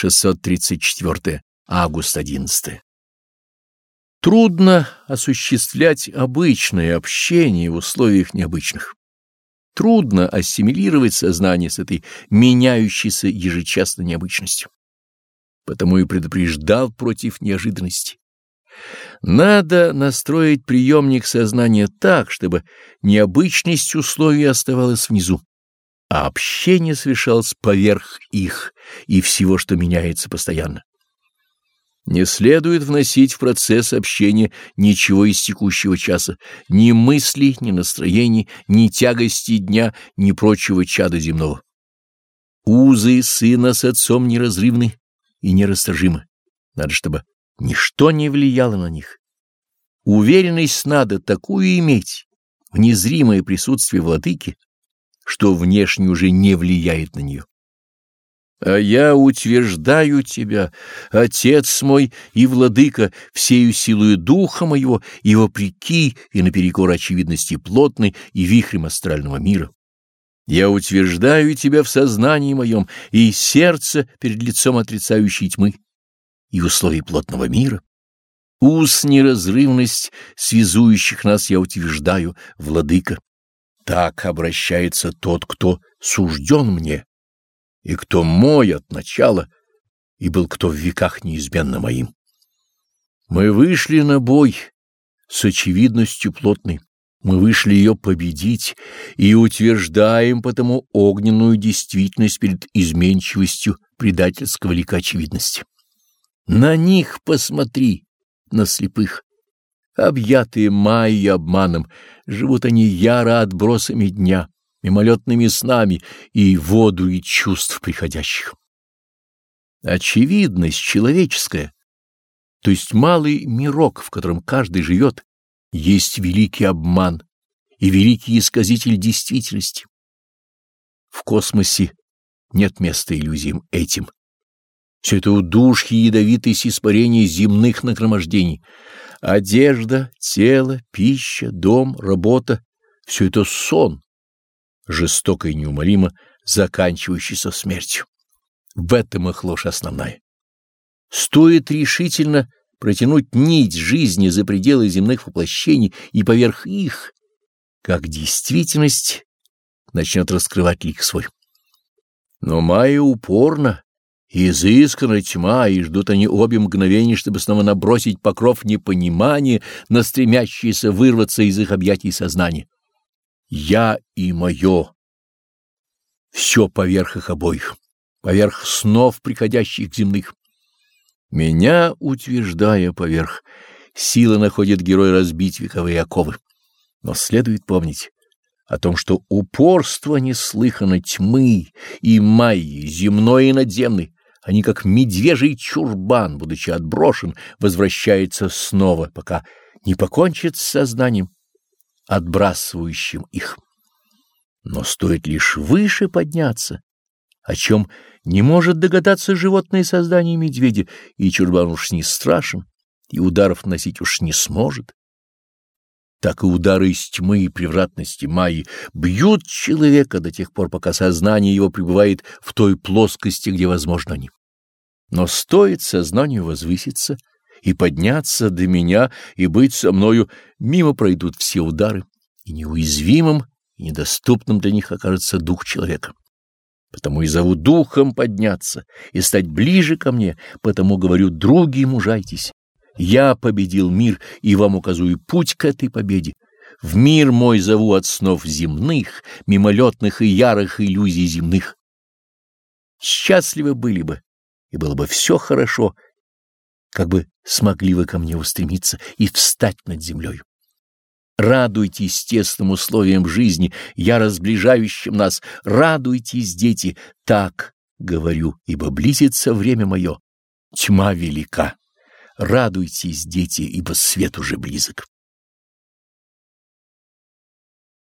634 август 11 Трудно осуществлять обычное общение в условиях необычных. Трудно ассимилировать сознание с этой меняющейся ежечасно необычностью. Потому и предупреждал против неожиданности. Надо настроить приемник сознания так, чтобы необычность условий оставалась внизу, а общение совершалось поверх их и всего, что меняется постоянно. Не следует вносить в процесс общения ничего из текущего часа, ни мыслей, ни настроений, ни тягости дня, ни прочего чада земного. Узы сына с отцом неразрывны и нерасторжимы. Надо, чтобы ничто не влияло на них. Уверенность надо такую иметь, в незримое присутствие владыки, что внешне уже не влияет на нее. А я утверждаю тебя, Отец мой и Владыка, всею силою Духа моего, и вопреки, и наперекор очевидности плотной и вихрем астрального мира. Я утверждаю тебя в сознании моем и сердце перед лицом отрицающей тьмы и в условии плотного мира. Уз неразрывность связующих нас я утверждаю, Владыка. Так обращается тот, кто сужден мне и кто мой от начала, и был кто в веках неизменно моим. Мы вышли на бой с очевидностью плотной, мы вышли ее победить и утверждаем потому огненную действительность перед изменчивостью предательского лика очевидности. На них посмотри, на слепых. Объятые майей обманом, живут они яро отбросами дня мимолетными снами и воду и чувств приходящих. Очевидность человеческая, то есть малый мирок, в котором каждый живет, есть великий обман и великий исказитель действительности. В космосе нет места иллюзиям этим. Все это удушье ядовитость испарения земных нагромождений. Одежда, тело, пища, дом, работа — все это сон, жестоко и неумолимо заканчивающийся смертью. В этом их ложь основная. Стоит решительно протянуть нить жизни за пределы земных воплощений и поверх их, как действительность начнет раскрывать лик свой. Но Майя упорно, изысканно тьма, и ждут они обе мгновения, чтобы снова набросить покров непонимания на стремящиеся вырваться из их объятий сознания я и мое. Все поверх их обоих, поверх снов, приходящих земных. Меня, утверждая поверх, сила находит герой разбить вековые оковы. Но следует помнить о том, что упорство неслыханно тьмы и майи, земной и надземной, они, как медвежий чурбан, будучи отброшен, возвращается снова, пока не покончит с сознанием отбрасывающим их. Но стоит лишь выше подняться, о чем не может догадаться животное создание медведя, и чурбан уж не страшен, и ударов носить уж не сможет. Так и удары из тьмы и превратности Майи бьют человека до тех пор, пока сознание его пребывает в той плоскости, где возможно они. Но стоит сознанию возвыситься — и подняться до меня и быть со мною, мимо пройдут все удары, и неуязвимым, и недоступным для них окажется дух человека. Потому и зову духом подняться и стать ближе ко мне, потому говорю, други, мужайтесь. Я победил мир и вам указываю путь к этой победе. В мир мой зову от снов земных, мимолетных и ярых иллюзий земных. Счастливы были бы, и было бы все хорошо, как бы смогли вы ко мне устремиться и встать над землей. Радуйтесь естественным условиям жизни, я разближающим нас, радуйтесь, дети, так говорю, ибо близится время мое, тьма велика. Радуйтесь, дети, ибо свет уже близок.